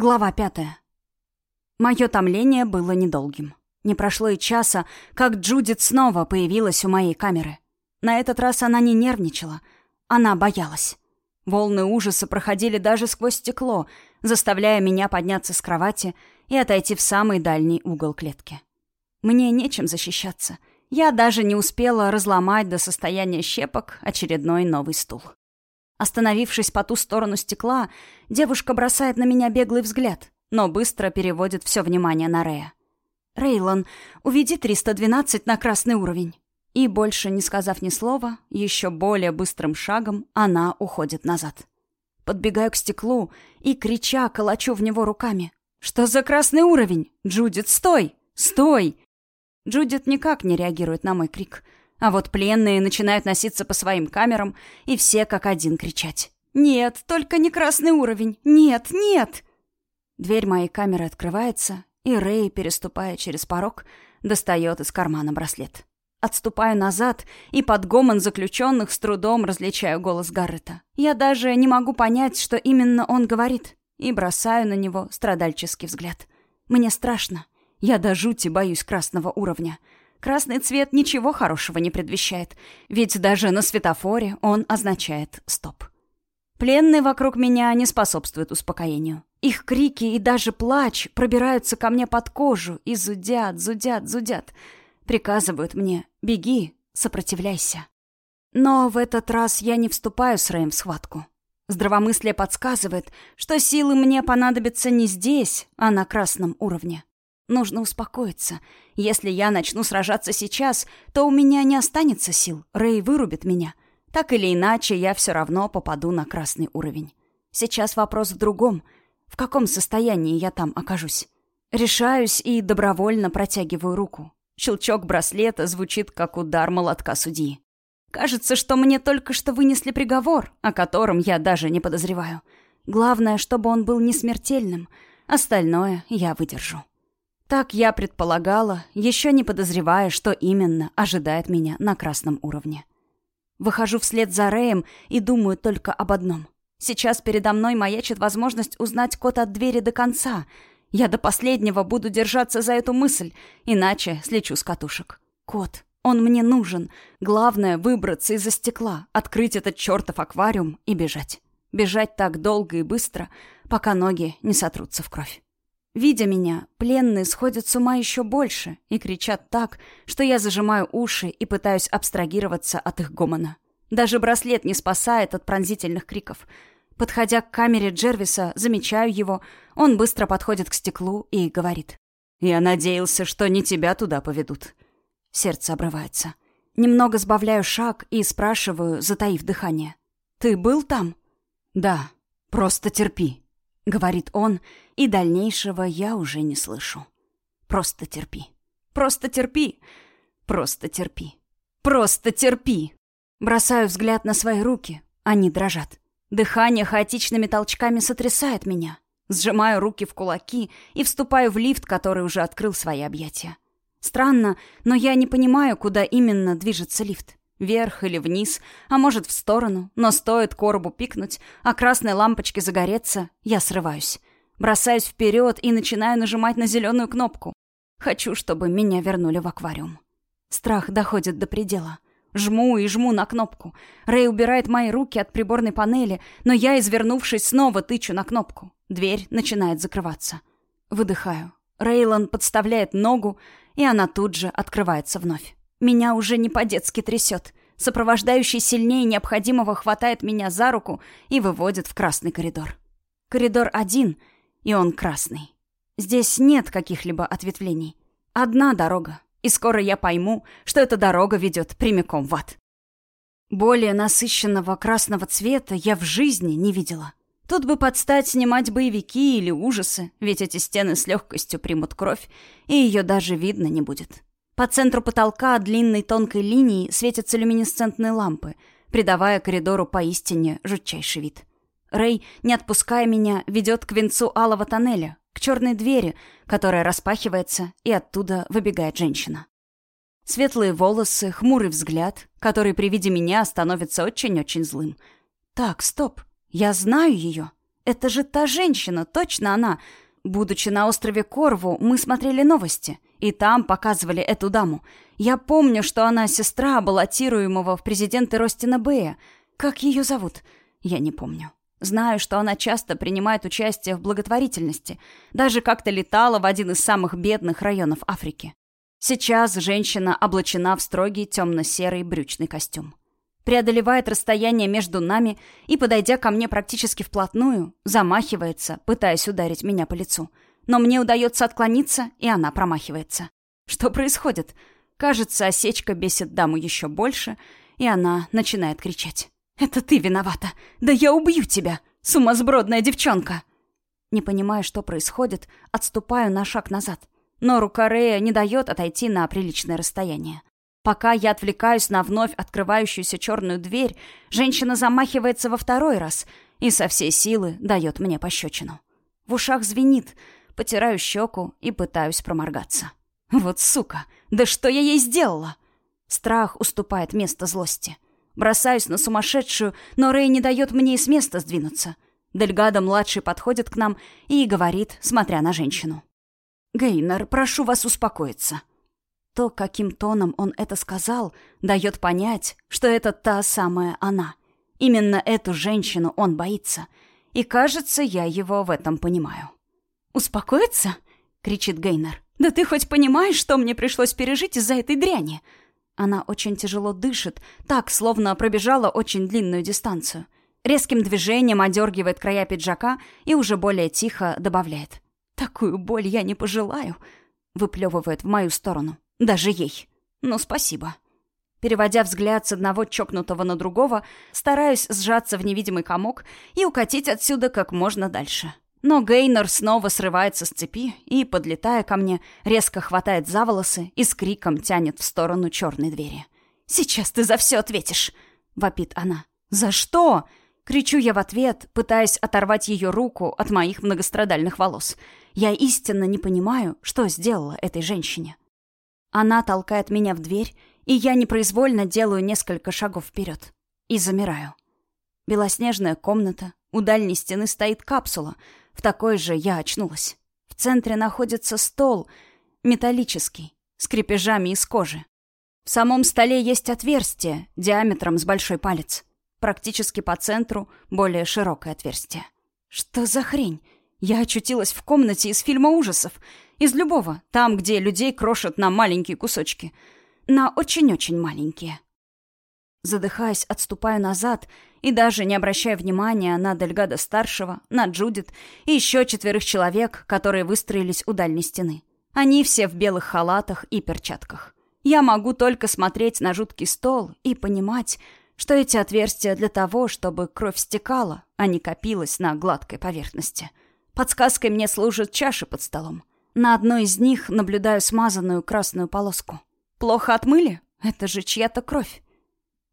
Глава пятая. Мое томление было недолгим. Не прошло и часа, как Джудит снова появилась у моей камеры. На этот раз она не нервничала, она боялась. Волны ужаса проходили даже сквозь стекло, заставляя меня подняться с кровати и отойти в самый дальний угол клетки. Мне нечем защищаться. Я даже не успела разломать до состояния щепок очередной новый стул. Остановившись по ту сторону стекла, девушка бросает на меня беглый взгляд, но быстро переводит все внимание на Рея. «Рейлон, уведи 312 на красный уровень». И, больше не сказав ни слова, еще более быстрым шагом она уходит назад. Подбегаю к стеклу и, крича, колочу в него руками. «Что за красный уровень? Джудит, стой! Стой!» Джудит никак не реагирует на мой крик. А вот пленные начинают носиться по своим камерам, и все как один кричать. «Нет, только не красный уровень! Нет, нет!» Дверь моей камеры открывается, и Рэй, переступая через порог, достает из кармана браслет. Отступаю назад и под гомон заключенных с трудом различаю голос Гаррета. Я даже не могу понять, что именно он говорит, и бросаю на него страдальческий взгляд. Мне страшно. Я до жути боюсь красного уровня. Красный цвет ничего хорошего не предвещает, ведь даже на светофоре он означает «стоп». Пленные вокруг меня не способствуют успокоению. Их крики и даже плач пробираются ко мне под кожу и зудят, зудят, зудят. Приказывают мне «беги, сопротивляйся». Но в этот раз я не вступаю с Рэем в схватку. Здравомыслие подсказывает, что силы мне понадобятся не здесь, а на красном уровне. Нужно успокоиться. Если я начну сражаться сейчас, то у меня не останется сил. Рэй вырубит меня. Так или иначе, я все равно попаду на красный уровень. Сейчас вопрос в другом. В каком состоянии я там окажусь? Решаюсь и добровольно протягиваю руку. Щелчок браслета звучит, как удар молотка судьи. Кажется, что мне только что вынесли приговор, о котором я даже не подозреваю. Главное, чтобы он был не смертельным. Остальное я выдержу. Так я предполагала, еще не подозревая, что именно ожидает меня на красном уровне. Выхожу вслед за Рэем и думаю только об одном. Сейчас передо мной маячит возможность узнать код от двери до конца. Я до последнего буду держаться за эту мысль, иначе слечу с катушек. Кот. Он мне нужен. Главное — выбраться из-за стекла, открыть этот чертов аквариум и бежать. Бежать так долго и быстро, пока ноги не сотрутся в кровь. Видя меня, пленные сходят с ума еще больше и кричат так, что я зажимаю уши и пытаюсь абстрагироваться от их гомона. Даже браслет не спасает от пронзительных криков. Подходя к камере Джервиса, замечаю его. Он быстро подходит к стеклу и говорит. «Я надеялся, что не тебя туда поведут». Сердце обрывается. Немного сбавляю шаг и спрашиваю, затаив дыхание. «Ты был там?» «Да. Просто терпи», — говорит он, — и дальнейшего я уже не слышу. Просто терпи. Просто терпи. Просто терпи. Просто терпи. Бросаю взгляд на свои руки. Они дрожат. Дыхание хаотичными толчками сотрясает меня. Сжимаю руки в кулаки и вступаю в лифт, который уже открыл свои объятия. Странно, но я не понимаю, куда именно движется лифт. Вверх или вниз, а может в сторону, но стоит коробу пикнуть, а красной лампочке загореться, я срываюсь. Бросаюсь вперед и начинаю нажимать на зеленую кнопку. Хочу, чтобы меня вернули в аквариум. Страх доходит до предела. Жму и жму на кнопку. Рэй убирает мои руки от приборной панели, но я, извернувшись, снова тычу на кнопку. Дверь начинает закрываться. Выдыхаю. Рейлон подставляет ногу, и она тут же открывается вновь. Меня уже не по-детски трясет. Сопровождающий сильнее необходимого хватает меня за руку и выводит в красный коридор. Коридор один — и он красный. Здесь нет каких-либо ответвлений. Одна дорога, и скоро я пойму, что эта дорога ведет прямиком в ад. Более насыщенного красного цвета я в жизни не видела. Тут бы подстать снимать боевики или ужасы, ведь эти стены с легкостью примут кровь, и ее даже видно не будет. По центру потолка длинной тонкой линии светятся люминесцентные лампы, придавая коридору поистине жутчайший вид. Рэй, не отпуская меня, ведет к венцу алого тоннеля, к черной двери, которая распахивается, и оттуда выбегает женщина. Светлые волосы, хмурый взгляд, который при виде меня становится очень-очень злым. Так, стоп, я знаю ее. Это же та женщина, точно она. Будучи на острове Корву, мы смотрели новости, и там показывали эту даму. Я помню, что она сестра баллотируемого в президенты Ростина Бэя. Как ее зовут? Я не помню. Знаю, что она часто принимает участие в благотворительности, даже как-то летала в один из самых бедных районов Африки. Сейчас женщина облачена в строгий темно-серый брючный костюм преодолевает расстояние между нами и, подойдя ко мне практически вплотную, замахивается, пытаясь ударить меня по лицу. Но мне удается отклониться, и она промахивается. Что происходит? Кажется, осечка бесит даму еще больше, и она начинает кричать. «Это ты виновата! Да я убью тебя! Сумасбродная девчонка!» Не понимая, что происходит, отступаю на шаг назад. Но рука Рея не дает отойти на приличное расстояние. Пока я отвлекаюсь на вновь открывающуюся черную дверь, женщина замахивается во второй раз и со всей силы дает мне пощечину. В ушах звенит, потираю щеку и пытаюсь проморгаться. Вот сука! Да что я ей сделала? Страх уступает место злости. Бросаюсь на сумасшедшую, но Рэй не дает мне и с места сдвинуться. Дельгадо-младший подходит к нам и говорит, смотря на женщину. «Гейнер, прошу вас успокоиться. То, каким тоном он это сказал, дает понять, что это та самая она. Именно эту женщину он боится. И, кажется, я его в этом понимаю. «Успокоиться?» — кричит Гейнер. «Да ты хоть понимаешь, что мне пришлось пережить из-за этой дряни?» Она очень тяжело дышит, так, словно пробежала очень длинную дистанцию. Резким движением одергивает края пиджака и уже более тихо добавляет. «Такую боль я не пожелаю», — выплевывает в мою сторону. Даже ей. Ну, спасибо. Переводя взгляд с одного чокнутого на другого, стараюсь сжаться в невидимый комок и укатить отсюда как можно дальше. Но Гейнер снова срывается с цепи и, подлетая ко мне, резко хватает за волосы и с криком тянет в сторону черной двери. «Сейчас ты за все ответишь!» — вопит она. «За что?» — кричу я в ответ, пытаясь оторвать ее руку от моих многострадальных волос. Я истинно не понимаю, что сделала этой женщине. Она толкает меня в дверь, и я непроизвольно делаю несколько шагов вперед. И замираю. Белоснежная комната, у дальней стены стоит капсула. В такой же я очнулась. В центре находится стол, металлический, с крепежами из кожи. В самом столе есть отверстие, диаметром с большой палец. Практически по центру более широкое отверстие. Что за хрень? Я очутилась в комнате из фильма ужасов — из любого, там, где людей крошат на маленькие кусочки. На очень-очень маленькие. Задыхаясь, отступаю назад и даже не обращая внимания на Дельгада-старшего, на Джудит и еще четверых человек, которые выстроились у дальней стены. Они все в белых халатах и перчатках. Я могу только смотреть на жуткий стол и понимать, что эти отверстия для того, чтобы кровь стекала, а не копилась на гладкой поверхности. Подсказкой мне служат чаши под столом. На одной из них наблюдаю смазанную красную полоску. Плохо отмыли? Это же чья-то кровь.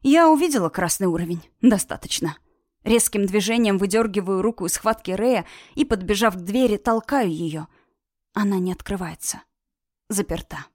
Я увидела красный уровень. Достаточно. Резким движением выдергиваю руку из схватки Рея и, подбежав к двери, толкаю ее. Она не открывается. Заперта.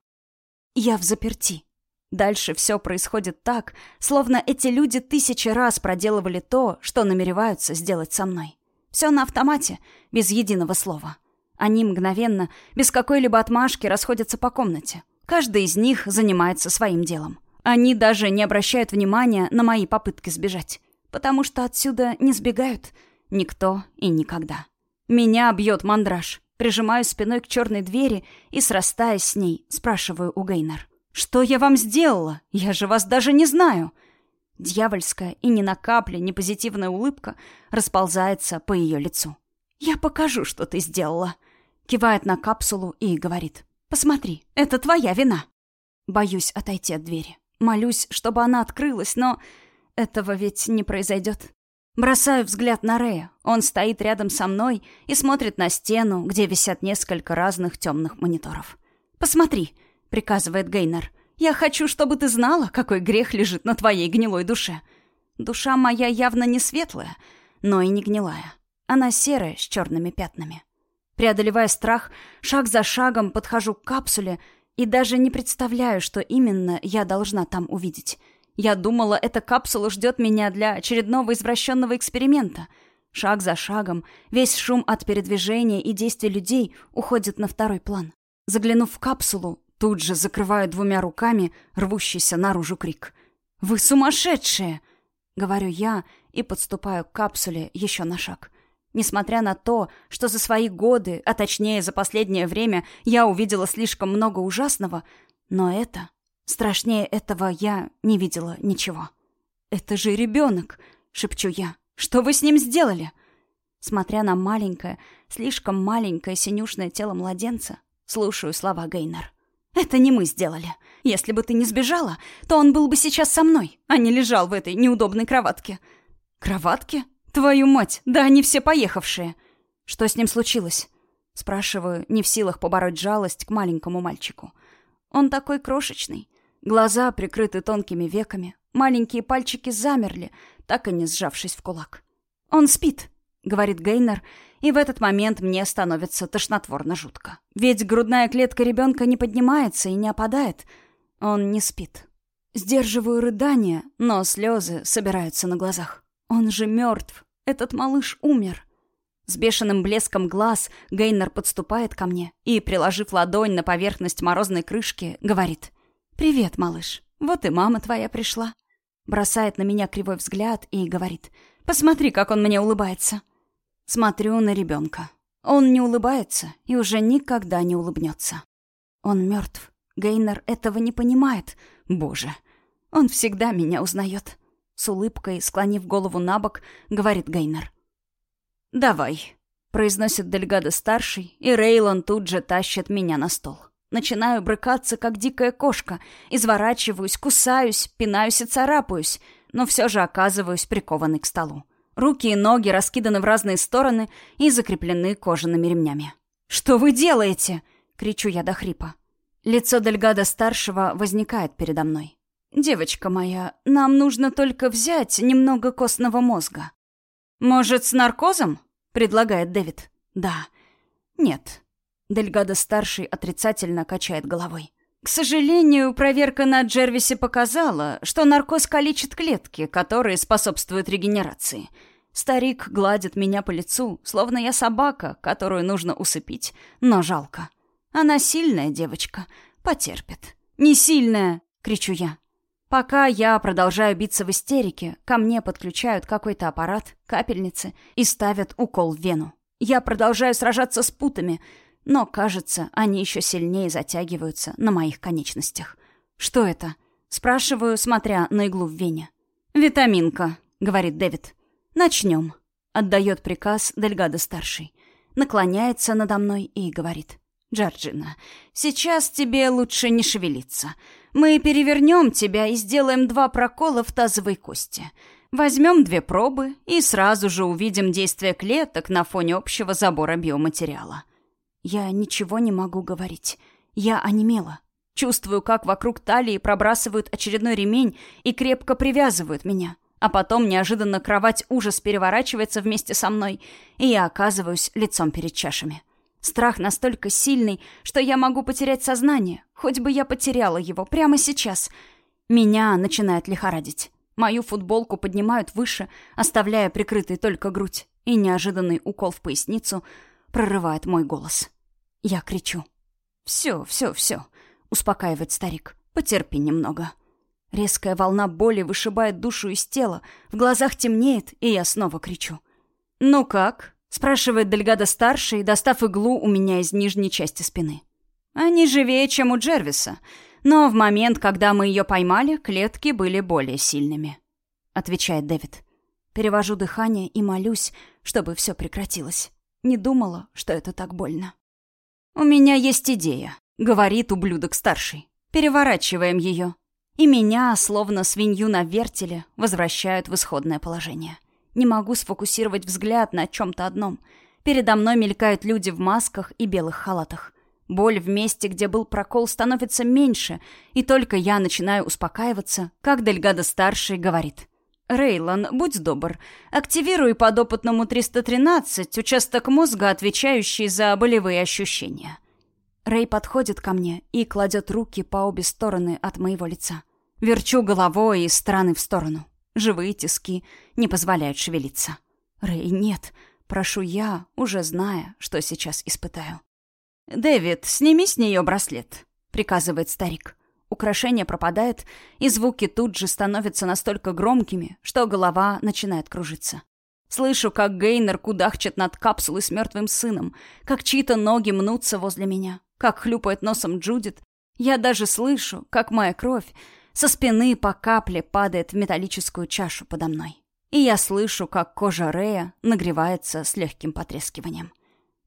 Я в заперти. Дальше все происходит так, словно эти люди тысячи раз проделывали то, что намереваются сделать со мной. Все на автомате, без единого слова. Они мгновенно, без какой-либо отмашки, расходятся по комнате. Каждый из них занимается своим делом. Они даже не обращают внимания на мои попытки сбежать. Потому что отсюда не сбегают никто и никогда. Меня бьет мандраж. Прижимаю спиной к черной двери и, срастаясь с ней, спрашиваю у Гейнер. «Что я вам сделала? Я же вас даже не знаю!» Дьявольская и ни на капле не позитивная улыбка расползается по ее лицу. «Я покажу, что ты сделала!» Кивает на капсулу и говорит. «Посмотри, это твоя вина». Боюсь отойти от двери. Молюсь, чтобы она открылась, но этого ведь не произойдет. Бросаю взгляд на Рея. Он стоит рядом со мной и смотрит на стену, где висят несколько разных темных мониторов. «Посмотри», — приказывает Гейнер. «Я хочу, чтобы ты знала, какой грех лежит на твоей гнилой душе. Душа моя явно не светлая, но и не гнилая. Она серая, с черными пятнами. Преодолевая страх, шаг за шагом подхожу к капсуле и даже не представляю, что именно я должна там увидеть. Я думала, эта капсула ждет меня для очередного извращенного эксперимента. Шаг за шагом, весь шум от передвижения и действий людей уходит на второй план. Заглянув в капсулу, тут же закрываю двумя руками рвущийся наружу крик. «Вы сумасшедшие!» — говорю я и подступаю к капсуле еще на шаг. Несмотря на то, что за свои годы, а точнее за последнее время, я увидела слишком много ужасного, но это... Страшнее этого я не видела ничего. «Это же ребенок!» — шепчу я. «Что вы с ним сделали?» Смотря на маленькое, слишком маленькое синюшное тело младенца, слушаю слова Гейнер. «Это не мы сделали. Если бы ты не сбежала, то он был бы сейчас со мной, а не лежал в этой неудобной кроватке». «Кроватке? Твою мать, да они все поехавшие!» «Что с ним случилось?» Спрашиваю, не в силах побороть жалость к маленькому мальчику. Он такой крошечный. Глаза прикрыты тонкими веками, маленькие пальчики замерли, так и не сжавшись в кулак. «Он спит», — говорит Гейнер, и в этот момент мне становится тошнотворно жутко. Ведь грудная клетка ребенка не поднимается и не опадает. Он не спит. Сдерживаю рыдания, но слезы собираются на глазах. Он же мертв. Этот малыш умер. С бешеным блеском глаз Гейнер подступает ко мне и, приложив ладонь на поверхность морозной крышки, говорит «Привет, малыш. Вот и мама твоя пришла». Бросает на меня кривой взгляд и говорит «Посмотри, как он мне улыбается». Смотрю на ребенка. Он не улыбается и уже никогда не улыбнется. Он мертв. Гейнер этого не понимает. Боже, он всегда меня узнает. С улыбкой, склонив голову на бок, говорит Гейнер. «Давай», — произносит Дельгадо-старший, и Рейлон тут же тащит меня на стол. Начинаю брыкаться, как дикая кошка, изворачиваюсь, кусаюсь, пинаюсь и царапаюсь, но все же оказываюсь прикованной к столу. Руки и ноги раскиданы в разные стороны и закреплены кожаными ремнями. «Что вы делаете?» — кричу я до хрипа. Лицо Дельгада-старшего возникает передо мной. «Девочка моя, нам нужно только взять немного костного мозга». «Может, с наркозом?» — предлагает Дэвид. «Да». «Нет». Дельгада-старший отрицательно качает головой. К сожалению, проверка на Джервисе показала, что наркоз калечит клетки, которые способствуют регенерации. Старик гладит меня по лицу, словно я собака, которую нужно усыпить, но жалко. Она сильная девочка, потерпит. «Не сильная!» — кричу я. Пока я продолжаю биться в истерике, ко мне подключают какой-то аппарат, капельницы и ставят укол в вену. Я продолжаю сражаться с путами — но, кажется, они еще сильнее затягиваются на моих конечностях. «Что это?» — спрашиваю, смотря на иглу в вене. «Витаминка», — говорит Дэвид. «Начнем», — отдает приказ Дельгадо-старший. Наклоняется надо мной и говорит. «Джорджина, сейчас тебе лучше не шевелиться. Мы перевернем тебя и сделаем два прокола в тазовой кости. Возьмем две пробы и сразу же увидим действие клеток на фоне общего забора биоматериала. Я ничего не могу говорить. Я онемела. Чувствую, как вокруг талии пробрасывают очередной ремень и крепко привязывают меня. А потом неожиданно кровать ужас переворачивается вместе со мной, и я оказываюсь лицом перед чашами. Страх настолько сильный, что я могу потерять сознание, хоть бы я потеряла его прямо сейчас. Меня начинает лихорадить. Мою футболку поднимают выше, оставляя прикрытой только грудь, и неожиданный укол в поясницу — прорывает мой голос. Я кричу. «Все, все, все», — успокаивает старик. «Потерпи немного». Резкая волна боли вышибает душу из тела, в глазах темнеет, и я снова кричу. «Ну как?» — спрашивает Дельгадо-старший, достав иглу у меня из нижней части спины. «Они живее, чем у Джервиса, но в момент, когда мы ее поймали, клетки были более сильными», — отвечает Дэвид. Перевожу дыхание и молюсь, чтобы все прекратилось. Не думала, что это так больно. «У меня есть идея», — говорит ублюдок старший. «Переворачиваем ее». И меня, словно свинью на вертеле, возвращают в исходное положение. Не могу сфокусировать взгляд на чем-то одном. Передо мной мелькают люди в масках и белых халатах. Боль в месте, где был прокол, становится меньше, и только я начинаю успокаиваться, как Дельгадо-старший говорит. Рейлан, будь добр, активируй подопытному 313 участок мозга, отвечающий за болевые ощущения. Рэй подходит ко мне и кладет руки по обе стороны от моего лица. Верчу головой из стороны в сторону. Живые тиски не позволяют шевелиться. «Рэй, нет!» — прошу я, уже зная, что сейчас испытаю. «Дэвид, сними с нее браслет», — приказывает старик. Украшение пропадает, и звуки тут же становятся настолько громкими, что голова начинает кружиться. Слышу, как Гейнер кудахчет над капсулой с мертвым сыном, как чьи-то ноги мнутся возле меня, как хлюпает носом Джудит. Я даже слышу, как моя кровь со спины по капле падает в металлическую чашу подо мной. И я слышу, как кожа Рея нагревается с легким потрескиванием.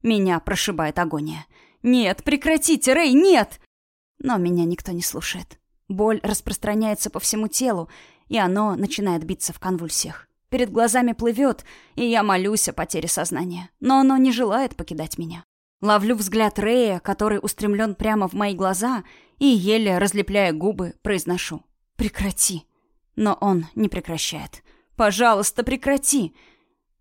Меня прошибает агония. «Нет, прекратите, Рэй, нет!» Но меня никто не слушает. Боль распространяется по всему телу, и оно начинает биться в конвульсиях. Перед глазами плывет, и я молюсь о потере сознания. Но оно не желает покидать меня. Ловлю взгляд Рэя, который устремлен прямо в мои глаза, и, еле разлепляя губы, произношу «Прекрати». Но он не прекращает. «Пожалуйста, прекрати!»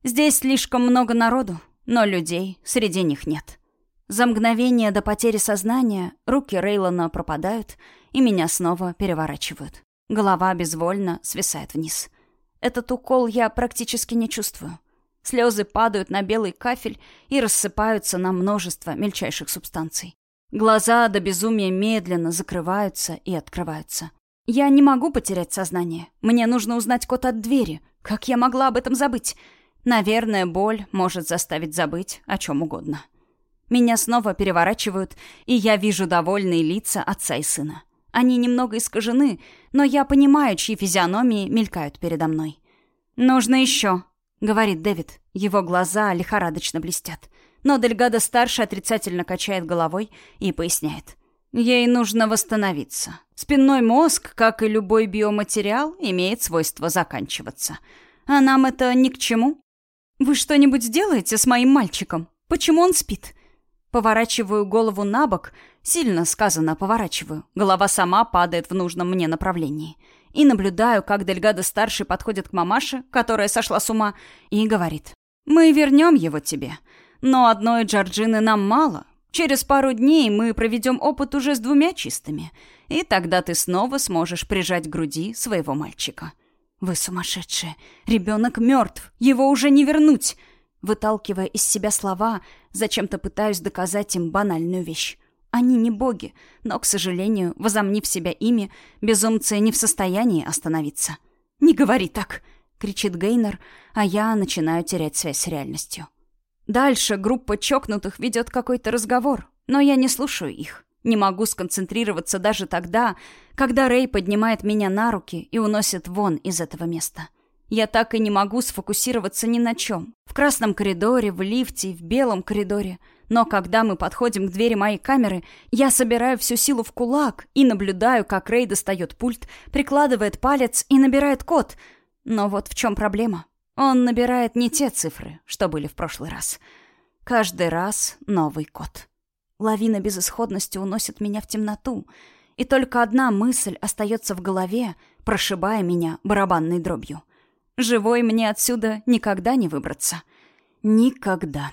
Здесь слишком много народу, но людей среди них нет. За мгновение до потери сознания руки Рейлона пропадают, и меня снова переворачивают. Голова безвольно свисает вниз. Этот укол я практически не чувствую. Слезы падают на белый кафель и рассыпаются на множество мельчайших субстанций. Глаза до безумия медленно закрываются и открываются. Я не могу потерять сознание. Мне нужно узнать код от двери. Как я могла об этом забыть? Наверное, боль может заставить забыть о чем угодно. Меня снова переворачивают, и я вижу довольные лица отца и сына. Они немного искажены, но я понимаю, чьи физиономии мелькают передо мной. «Нужно еще», — говорит Дэвид. Его глаза лихорадочно блестят. Но Дельгадо-старший отрицательно качает головой и поясняет. Ей нужно восстановиться. Спинной мозг, как и любой биоматериал, имеет свойство заканчиваться. А нам это ни к чему. Вы что-нибудь сделаете с моим мальчиком? Почему он спит? Поворачиваю голову на бок, сильно сказано поворачиваю. Голова сама падает в нужном мне направлении. И наблюдаю, как Дельгадо-старший подходит к мамаше, которая сошла с ума, и говорит. «Мы вернем его тебе. Но одной Джорджины нам мало. Через пару дней мы проведем опыт уже с двумя чистыми, и тогда ты снова сможешь прижать к груди своего мальчика. Вы сумасшедшие. Ребенок мертв. Его уже не вернуть. Выталкивая из себя слова, зачем-то пытаюсь доказать им банальную вещь. Они не боги, но, к сожалению, возомнив себя ими, безумцы не в состоянии остановиться. «Не говори так!» — кричит Гейнер, а я начинаю терять связь с реальностью. Дальше группа чокнутых ведет какой-то разговор, но я не слушаю их. Не могу сконцентрироваться даже тогда, когда Рэй поднимает меня на руки и уносит вон из этого места. Я так и не могу сфокусироваться ни на чем. В красном коридоре, в лифте, в белом коридоре. Но когда мы подходим к двери моей камеры, я собираю всю силу в кулак и наблюдаю, как Рэй достает пульт, прикладывает палец и набирает код. Но вот в чем проблема. Он набирает не те цифры, что были в прошлый раз. Каждый раз новый код. Лавина безысходности уносит меня в темноту, и только одна мысль остается в голове, прошибая меня барабанной дробью. Живой мне отсюда никогда не выбраться. Никогда.